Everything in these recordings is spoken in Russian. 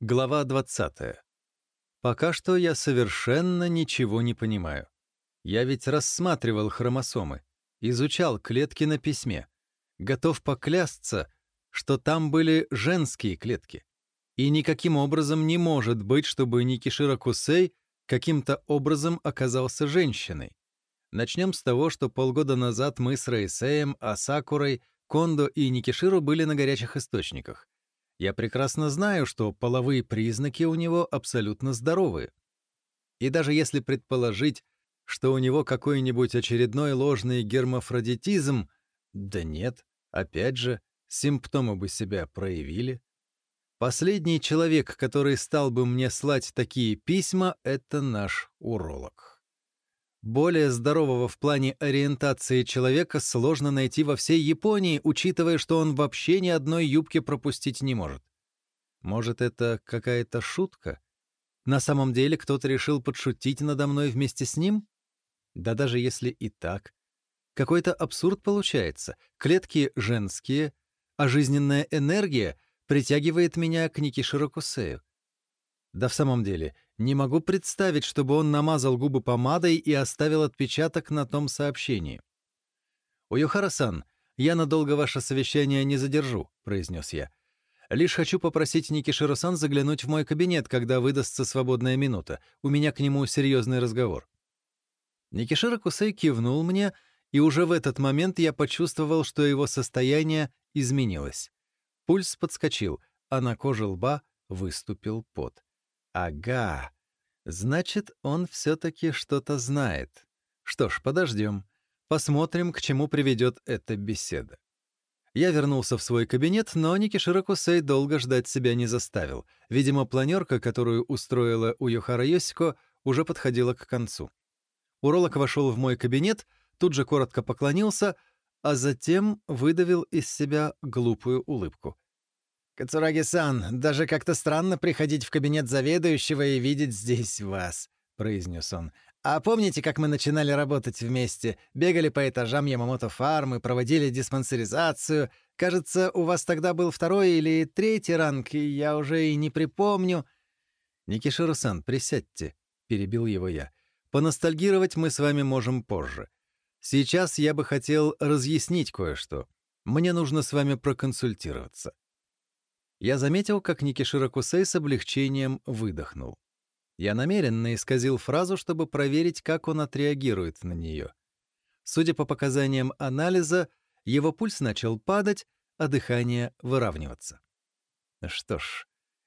Глава 20. Пока что я совершенно ничего не понимаю. Я ведь рассматривал хромосомы, изучал клетки на письме. Готов поклясться, что там были женские клетки. И никаким образом не может быть, чтобы Никишира Кусей каким-то образом оказался женщиной. Начнем с того, что полгода назад мы с Рейсеем, Асакурой, Кондо и Никиширу были на горячих источниках. Я прекрасно знаю, что половые признаки у него абсолютно здоровые. И даже если предположить, что у него какой-нибудь очередной ложный гермафродитизм, да нет, опять же, симптомы бы себя проявили. Последний человек, который стал бы мне слать такие письма, это наш уролог. Более здорового в плане ориентации человека сложно найти во всей Японии, учитывая, что он вообще ни одной юбки пропустить не может. Может, это какая-то шутка? На самом деле кто-то решил подшутить надо мной вместе с ним? Да даже если и так. Какой-то абсурд получается. Клетки женские, а жизненная энергия притягивает меня к Ники Широкусею. Да в самом деле, не могу представить, чтобы он намазал губы помадой и оставил отпечаток на том сообщении. «Уюхара-сан, я надолго ваше совещание не задержу», — произнес я. «Лишь хочу попросить Никиширо-сан заглянуть в мой кабинет, когда выдастся свободная минута. У меня к нему серьезный разговор». Никиширо Кусей кивнул мне, и уже в этот момент я почувствовал, что его состояние изменилось. Пульс подскочил, а на коже лба выступил пот. Ага. Значит, он все-таки что-то знает. Что ж, подождем. Посмотрим, к чему приведет эта беседа. Я вернулся в свой кабинет, но Ники Широкусей долго ждать себя не заставил. Видимо, планерка, которую устроила у Йохара Йосико, уже подходила к концу. Уролог вошел в мой кабинет, тут же коротко поклонился, а затем выдавил из себя глупую улыбку. «Кацураги-сан, даже как-то странно приходить в кабинет заведующего и видеть здесь вас», — произнес он. «А помните, как мы начинали работать вместе? Бегали по этажам Ямамото-фармы, проводили диспансеризацию. Кажется, у вас тогда был второй или третий ранг, и я уже и не припомню». «Никиширу-сан, присядьте», — перебил его я. «Поностальгировать мы с вами можем позже. Сейчас я бы хотел разъяснить кое-что. Мне нужно с вами проконсультироваться». Я заметил, как Никишира Кусей с облегчением выдохнул. Я намеренно исказил фразу, чтобы проверить, как он отреагирует на нее. Судя по показаниям анализа, его пульс начал падать, а дыхание выравниваться. Что ж,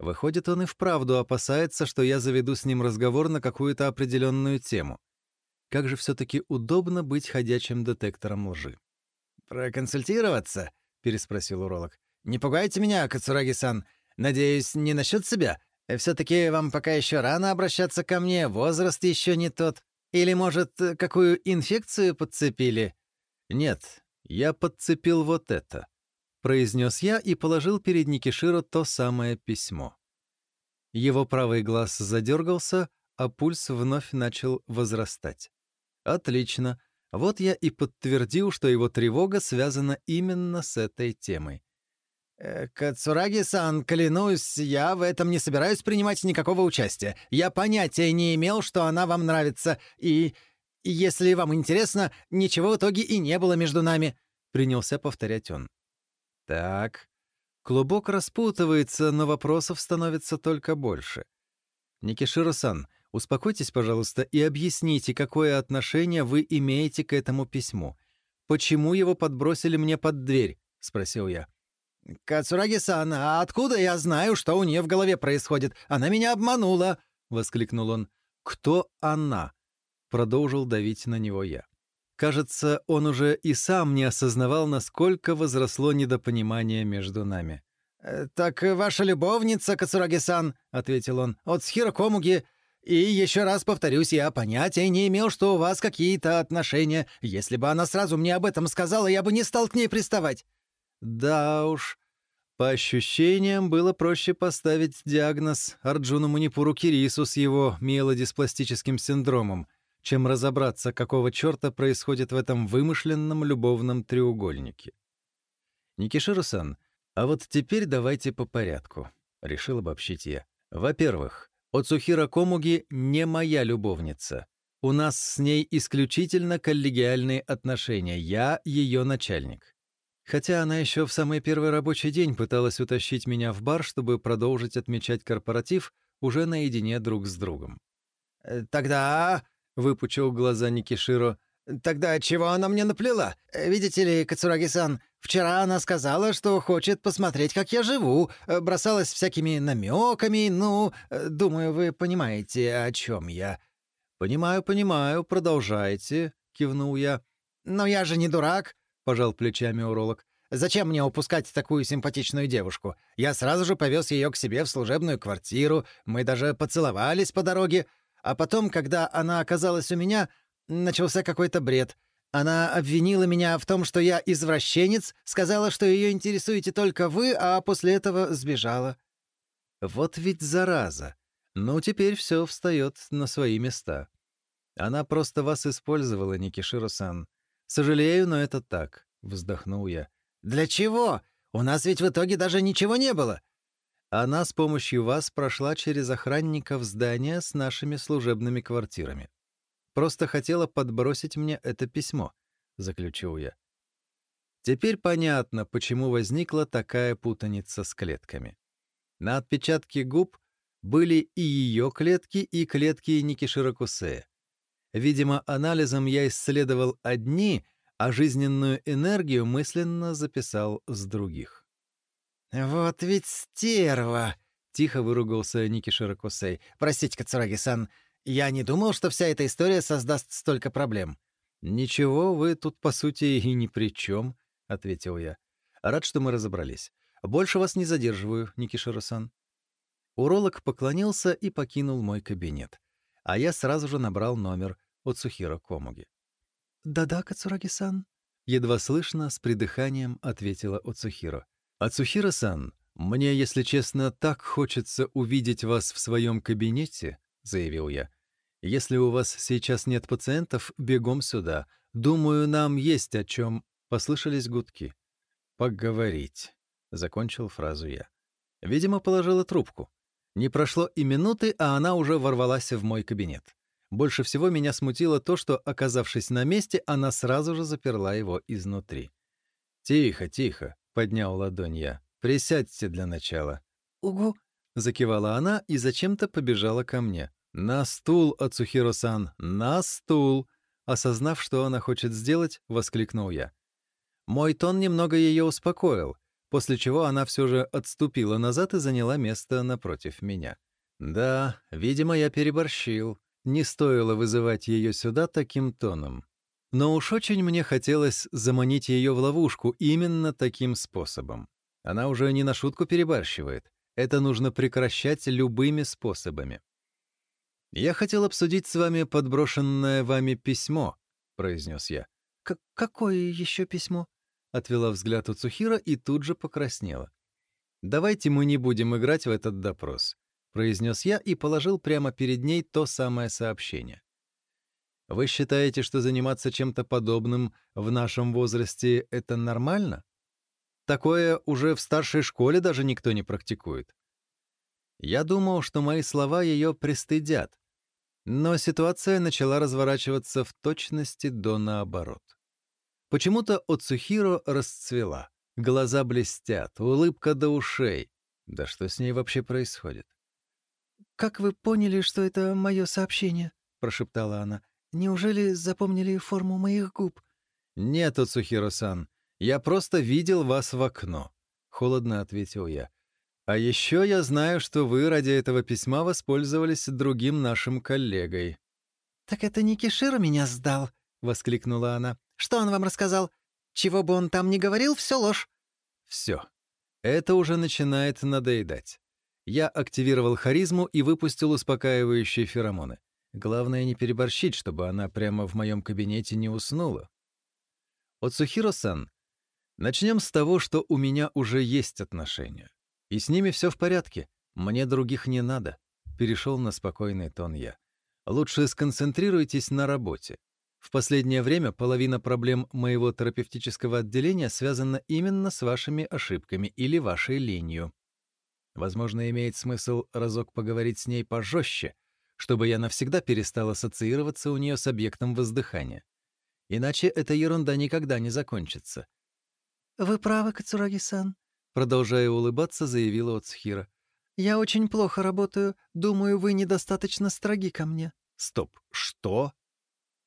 выходит, он и вправду опасается, что я заведу с ним разговор на какую-то определенную тему. Как же все-таки удобно быть ходячим детектором лжи. «Проконсультироваться?» — переспросил уролог. «Не пугайте меня, Кацураги-сан. Надеюсь, не насчет себя. Все-таки вам пока еще рано обращаться ко мне, возраст еще не тот. Или, может, какую инфекцию подцепили?» «Нет, я подцепил вот это», — произнес я и положил перед Никиширо то самое письмо. Его правый глаз задергался, а пульс вновь начал возрастать. «Отлично. Вот я и подтвердил, что его тревога связана именно с этой темой. Э, «Кацураги-сан, клянусь, я в этом не собираюсь принимать никакого участия. Я понятия не имел, что она вам нравится, и, если вам интересно, ничего в итоге и не было между нами», — принялся повторять он. «Так, клубок распутывается, но вопросов становится только больше. Никиширо-сан, успокойтесь, пожалуйста, и объясните, какое отношение вы имеете к этому письму. Почему его подбросили мне под дверь?» — спросил я. «Кацураги-сан, а откуда я знаю, что у нее в голове происходит? Она меня обманула!» — воскликнул он. «Кто она?» — продолжил давить на него я. Кажется, он уже и сам не осознавал, насколько возросло недопонимание между нами. «Э, «Так ваша любовница, Кацураги-сан», — ответил он, — «от Схирокомуги. И еще раз повторюсь, я понятия не имел, что у вас какие-то отношения. Если бы она сразу мне об этом сказала, я бы не стал к ней приставать». Да уж. По ощущениям, было проще поставить диагноз Арджуну Манипуру Кирису с его миелодиспластическим синдромом, чем разобраться, какого черта происходит в этом вымышленном любовном треугольнике. Никиширу-сан, а вот теперь давайте по порядку, — решил обобщить я. Во-первых, Оцухира Комуги не моя любовница. У нас с ней исключительно коллегиальные отношения, я ее начальник. Хотя она еще в самый первый рабочий день пыталась утащить меня в бар, чтобы продолжить отмечать корпоратив уже наедине друг с другом. «Э, «Тогда...» — выпучил глаза Никиширо. «Тогда чего она мне наплела? Э, видите ли, Кацураги-сан, вчера она сказала, что хочет посмотреть, как я живу, э, бросалась всякими намеками, ну, думаю, вы понимаете, о чем я». «Понимаю, понимаю, продолжайте», — кивнул я. «Но я же не дурак», — пожал плечами уролог. «Зачем мне упускать такую симпатичную девушку? Я сразу же повез ее к себе в служебную квартиру, мы даже поцеловались по дороге, а потом, когда она оказалась у меня, начался какой-то бред. Она обвинила меня в том, что я извращенец, сказала, что ее интересуете только вы, а после этого сбежала». «Вот ведь зараза! Ну, теперь все встает на свои места. Она просто вас использовала, Никиширо-сан. Сожалею, но это так», — вздохнул я. «Для чего? У нас ведь в итоге даже ничего не было». Она с помощью вас прошла через охранников здания с нашими служебными квартирами. Просто хотела подбросить мне это письмо, — заключил я. Теперь понятно, почему возникла такая путаница с клетками. На отпечатке губ были и ее клетки, и клетки Никиширокусея. Видимо, анализом я исследовал одни, а жизненную энергию мысленно записал с других. «Вот ведь стерва!» — тихо выругался Ники Широкусей. «Простите, Кацураги-сан, я не думал, что вся эта история создаст столько проблем». «Ничего, вы тут, по сути, и ни при чем», — ответил я. «Рад, что мы разобрались. Больше вас не задерживаю, Никиширо-сан». Уролог поклонился и покинул мой кабинет а я сразу же набрал номер от Сухира Комуги. «Да-да, Кацураги-сан», — едва слышно, с придыханием ответила Оцухиро. «Ацухиро-сан, мне, если честно, так хочется увидеть вас в своем кабинете», — заявил я. «Если у вас сейчас нет пациентов, бегом сюда. Думаю, нам есть о чем...» Послышались гудки. «Поговорить», — закончил фразу я. Видимо, положила трубку. Не прошло и минуты, а она уже ворвалась в мой кабинет. Больше всего меня смутило то, что, оказавшись на месте, она сразу же заперла его изнутри. «Тихо, тихо», — поднял ладонь я. «Присядьте для начала». «Угу», — закивала она и зачем-то побежала ко мне. «На стул, Ацухиро-сан, на стул!» Осознав, что она хочет сделать, воскликнул я. Мой тон немного ее успокоил, после чего она все же отступила назад и заняла место напротив меня. Да, видимо, я переборщил. Не стоило вызывать ее сюда таким тоном. Но уж очень мне хотелось заманить ее в ловушку именно таким способом. Она уже не на шутку перебарщивает. Это нужно прекращать любыми способами. «Я хотел обсудить с вами подброшенное вами письмо», — произнес я. «Какое еще письмо?» — отвела взгляд у Цухира и тут же покраснела. «Давайте мы не будем играть в этот допрос», — произнес я и положил прямо перед ней то самое сообщение. «Вы считаете, что заниматься чем-то подобным в нашем возрасте — это нормально? Такое уже в старшей школе даже никто не практикует». Я думал, что мои слова ее пристыдят, но ситуация начала разворачиваться в точности до наоборот. Почему-то Оцухиро расцвела. Глаза блестят, улыбка до ушей. Да что с ней вообще происходит? «Как вы поняли, что это мое сообщение?» — прошептала она. «Неужели запомнили форму моих губ?» «Нет, Оцухиро-сан, я просто видел вас в окно», — холодно ответил я. «А еще я знаю, что вы ради этого письма воспользовались другим нашим коллегой». «Так это не Киширо меня сдал», — воскликнула она. Что он вам рассказал? Чего бы он там ни говорил, все ложь». Все. Это уже начинает надоедать. Я активировал харизму и выпустил успокаивающие феромоны. Главное не переборщить, чтобы она прямо в моем кабинете не уснула. От Сухиро-сан, начнем с того, что у меня уже есть отношения. И с ними все в порядке. Мне других не надо. Перешел на спокойный тон я. Лучше сконцентрируйтесь на работе. В последнее время половина проблем моего терапевтического отделения связана именно с вашими ошибками или вашей ленью. Возможно, имеет смысл разок поговорить с ней пожестче, чтобы я навсегда перестал ассоциироваться у нее с объектом воздыхания. Иначе эта ерунда никогда не закончится. «Вы правы, Кацураги-сан», — продолжая улыбаться, заявила Оцхира. «Я очень плохо работаю. Думаю, вы недостаточно строги ко мне». «Стоп, что?»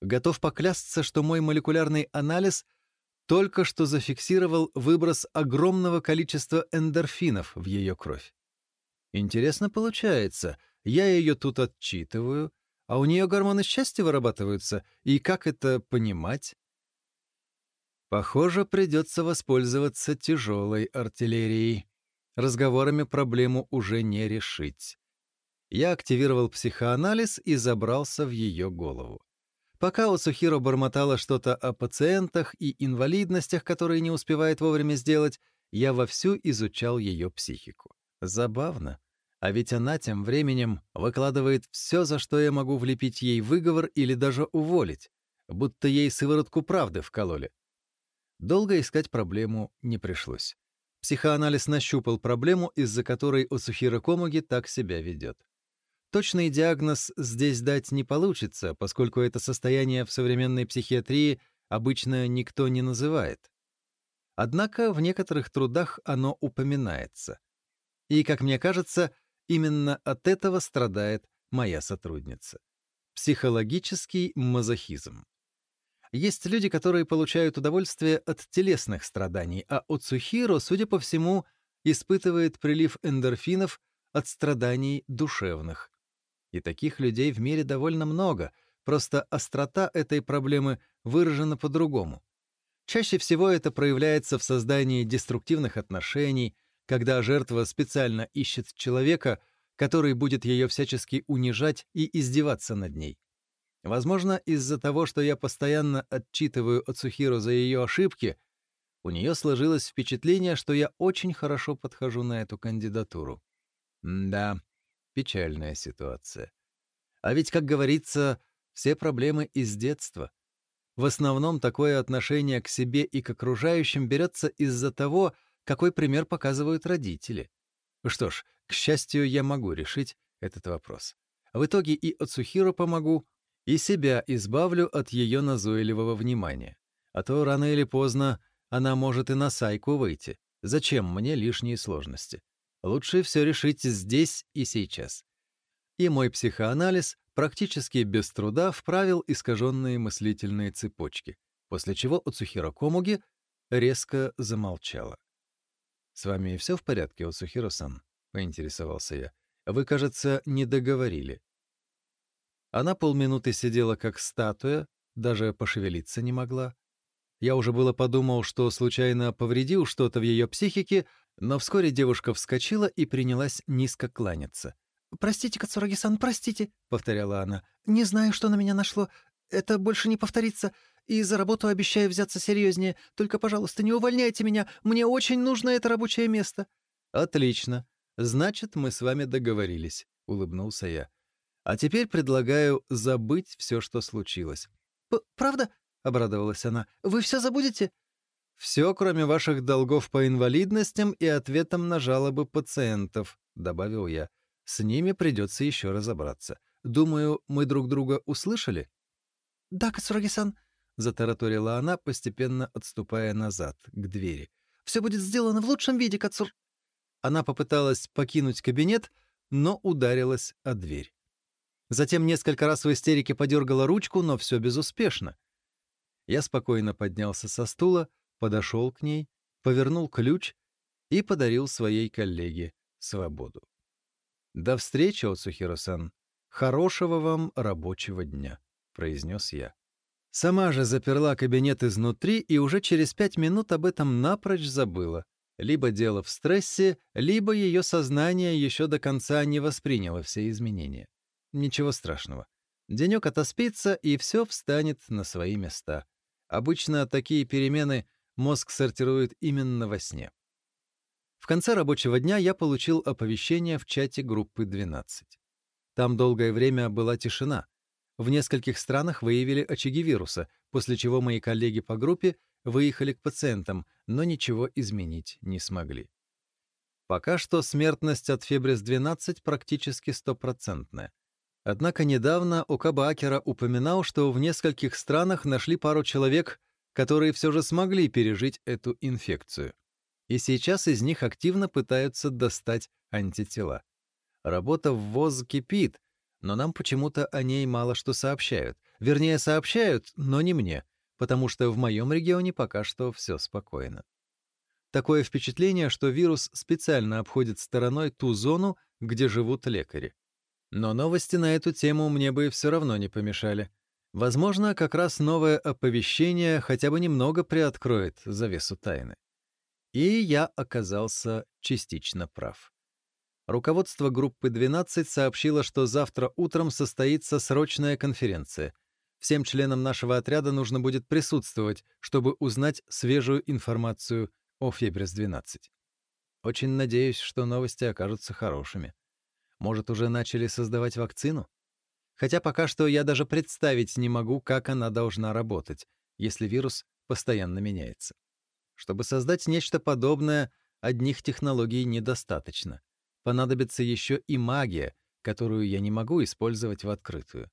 Готов поклясться, что мой молекулярный анализ только что зафиксировал выброс огромного количества эндорфинов в ее кровь. Интересно получается, я ее тут отчитываю, а у нее гормоны счастья вырабатываются, и как это понимать? Похоже, придется воспользоваться тяжелой артиллерией. Разговорами проблему уже не решить. Я активировал психоанализ и забрался в ее голову. Пока Осухиро бормотала что-то о пациентах и инвалидностях, которые не успевает вовремя сделать, я вовсю изучал ее психику. Забавно. А ведь она тем временем выкладывает все, за что я могу влепить ей выговор или даже уволить, будто ей сыворотку правды вкололи. Долго искать проблему не пришлось. Психоанализ нащупал проблему, из-за которой Осухиро Комуги так себя ведет. Точный диагноз здесь дать не получится, поскольку это состояние в современной психиатрии обычно никто не называет. Однако в некоторых трудах оно упоминается. И, как мне кажется, именно от этого страдает моя сотрудница. Психологический мазохизм. Есть люди, которые получают удовольствие от телесных страданий, а Оцухиро, судя по всему, испытывает прилив эндорфинов от страданий душевных. И таких людей в мире довольно много, просто острота этой проблемы выражена по-другому. Чаще всего это проявляется в создании деструктивных отношений, когда жертва специально ищет человека, который будет ее всячески унижать и издеваться над ней. Возможно, из-за того, что я постоянно отчитываю Ацухиру за ее ошибки, у нее сложилось впечатление, что я очень хорошо подхожу на эту кандидатуру. М да, Печальная ситуация. А ведь, как говорится, все проблемы из детства. В основном такое отношение к себе и к окружающим берется из-за того, какой пример показывают родители. Что ж, к счастью, я могу решить этот вопрос. В итоге и Ацухиру помогу, и себя избавлю от ее назойливого внимания. А то рано или поздно она может и на сайку выйти. Зачем мне лишние сложности? Лучше все решить здесь и сейчас. И мой психоанализ практически без труда вправил искаженные мыслительные цепочки, после чего Уцухиро Комуги резко замолчала. «С вами все в порядке, Уцухиро-сан?» — поинтересовался я. «Вы, кажется, не договорили». Она полминуты сидела как статуя, даже пошевелиться не могла. Я уже было подумал, что случайно повредил что-то в ее психике, но вскоре девушка вскочила и принялась низко кланяться. «Простите, Кацураги-сан, простите», — повторяла она. «Не знаю, что на меня нашло. Это больше не повторится. И за работу обещаю взяться серьезнее. Только, пожалуйста, не увольняйте меня. Мне очень нужно это рабочее место». «Отлично. Значит, мы с вами договорились», — улыбнулся я. «А теперь предлагаю забыть все, что случилось». «Правда?» — обрадовалась она. «Вы все забудете?» «Все, кроме ваших долгов по инвалидностям и ответом на жалобы пациентов», — добавил я. «С ними придется еще разобраться. Думаю, мы друг друга услышали?» «Да, Кацураги-сан», — затараторила она, постепенно отступая назад, к двери. «Все будет сделано в лучшем виде, Кацур...» Она попыталась покинуть кабинет, но ударилась о дверь. Затем несколько раз в истерике подергала ручку, но все безуспешно. Я спокойно поднялся со стула, подошел к ней, повернул ключ и подарил своей коллеге свободу. «До встречи, Оцухиро-сан. Хорошего вам рабочего дня», — произнес я. Сама же заперла кабинет изнутри и уже через пять минут об этом напрочь забыла. Либо дело в стрессе, либо ее сознание еще до конца не восприняло все изменения. Ничего страшного. Денек отоспится, и все встанет на свои места. Обычно такие перемены мозг сортирует именно во сне. В конце рабочего дня я получил оповещение в чате группы 12. Там долгое время была тишина. В нескольких странах выявили очаги вируса, после чего мои коллеги по группе выехали к пациентам, но ничего изменить не смогли. Пока что смертность от фебрис-12 практически стопроцентная. Однако недавно Окаба Акера упоминал, что в нескольких странах нашли пару человек, которые все же смогли пережить эту инфекцию. И сейчас из них активно пытаются достать антитела. Работа в ВОЗ кипит, но нам почему-то о ней мало что сообщают. Вернее, сообщают, но не мне, потому что в моем регионе пока что все спокойно. Такое впечатление, что вирус специально обходит стороной ту зону, где живут лекари. Но новости на эту тему мне бы все равно не помешали. Возможно, как раз новое оповещение хотя бы немного приоткроет завесу тайны. И я оказался частично прав. Руководство группы 12 сообщило, что завтра утром состоится срочная конференция. Всем членам нашего отряда нужно будет присутствовать, чтобы узнать свежую информацию о Фебрис-12. Очень надеюсь, что новости окажутся хорошими. Может, уже начали создавать вакцину? Хотя пока что я даже представить не могу, как она должна работать, если вирус постоянно меняется. Чтобы создать нечто подобное, одних технологий недостаточно. Понадобится еще и магия, которую я не могу использовать в открытую.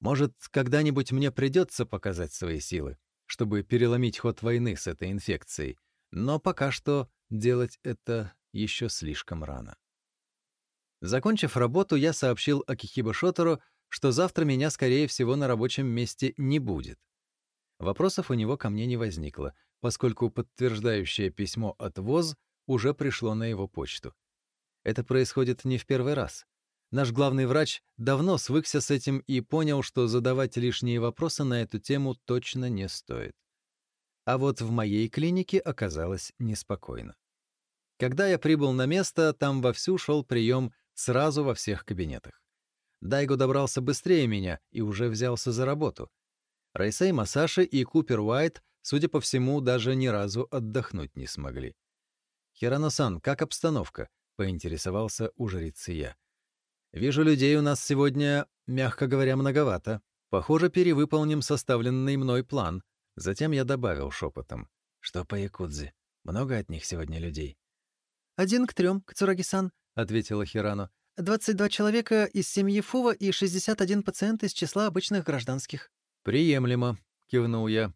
Может, когда-нибудь мне придется показать свои силы, чтобы переломить ход войны с этой инфекцией, но пока что делать это еще слишком рано. Закончив работу, я сообщил Акихибо Шотору, что завтра меня, скорее всего, на рабочем месте не будет. Вопросов у него ко мне не возникло, поскольку подтверждающее письмо от ВОЗ уже пришло на его почту. Это происходит не в первый раз. Наш главный врач давно свыкся с этим и понял, что задавать лишние вопросы на эту тему точно не стоит. А вот в моей клинике оказалось неспокойно. Когда я прибыл на место, там вовсю шел прием сразу во всех кабинетах. Дайго добрался быстрее меня и уже взялся за работу. Райсей Масаши и Купер Уайт, судя по всему, даже ни разу отдохнуть не смогли. «Хирано-сан, как обстановка?» — поинтересовался у жрицы я. «Вижу, людей у нас сегодня, мягко говоря, многовато. Похоже, перевыполним составленный мной план». Затем я добавил шепотом. «Что по Якудзе? Много от них сегодня людей?» «Один к трем, Кацураги-сан», — ответила Хирано. «22 человека из семьи Фува и 61 пациент из числа обычных гражданских». «Приемлемо», — кивнул я.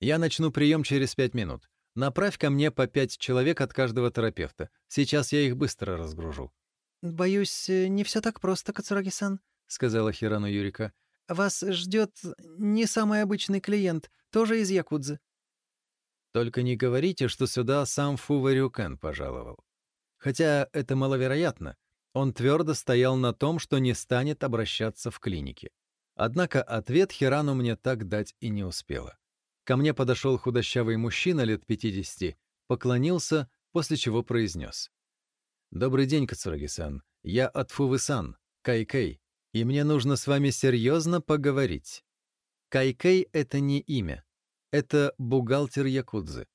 «Я начну прием через пять минут. Направь ко мне по пять человек от каждого терапевта. Сейчас я их быстро разгружу». «Боюсь, э, не все так просто, Кацураги-сан», — сказала Хирану Юрика. «Вас ждет не самый обычный клиент, тоже из Якудзы». «Только не говорите, что сюда сам Фуварюкен пожаловал. Хотя это маловероятно. Он твердо стоял на том, что не станет обращаться в клинике. Однако ответ Хирану мне так дать и не успела. Ко мне подошел худощавый мужчина лет 50, поклонился, после чего произнес. «Добрый день, Кацураги-сан. Я от Фувы-сан, Кай-Кэй, и мне нужно с вами серьезно поговорить. Кай-Кэй — это не имя. Это бухгалтер Якудзы.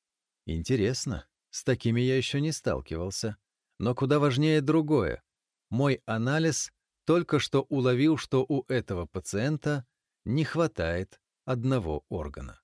Интересно, с такими я еще не сталкивался. Но куда важнее другое. Мой анализ только что уловил, что у этого пациента не хватает одного органа.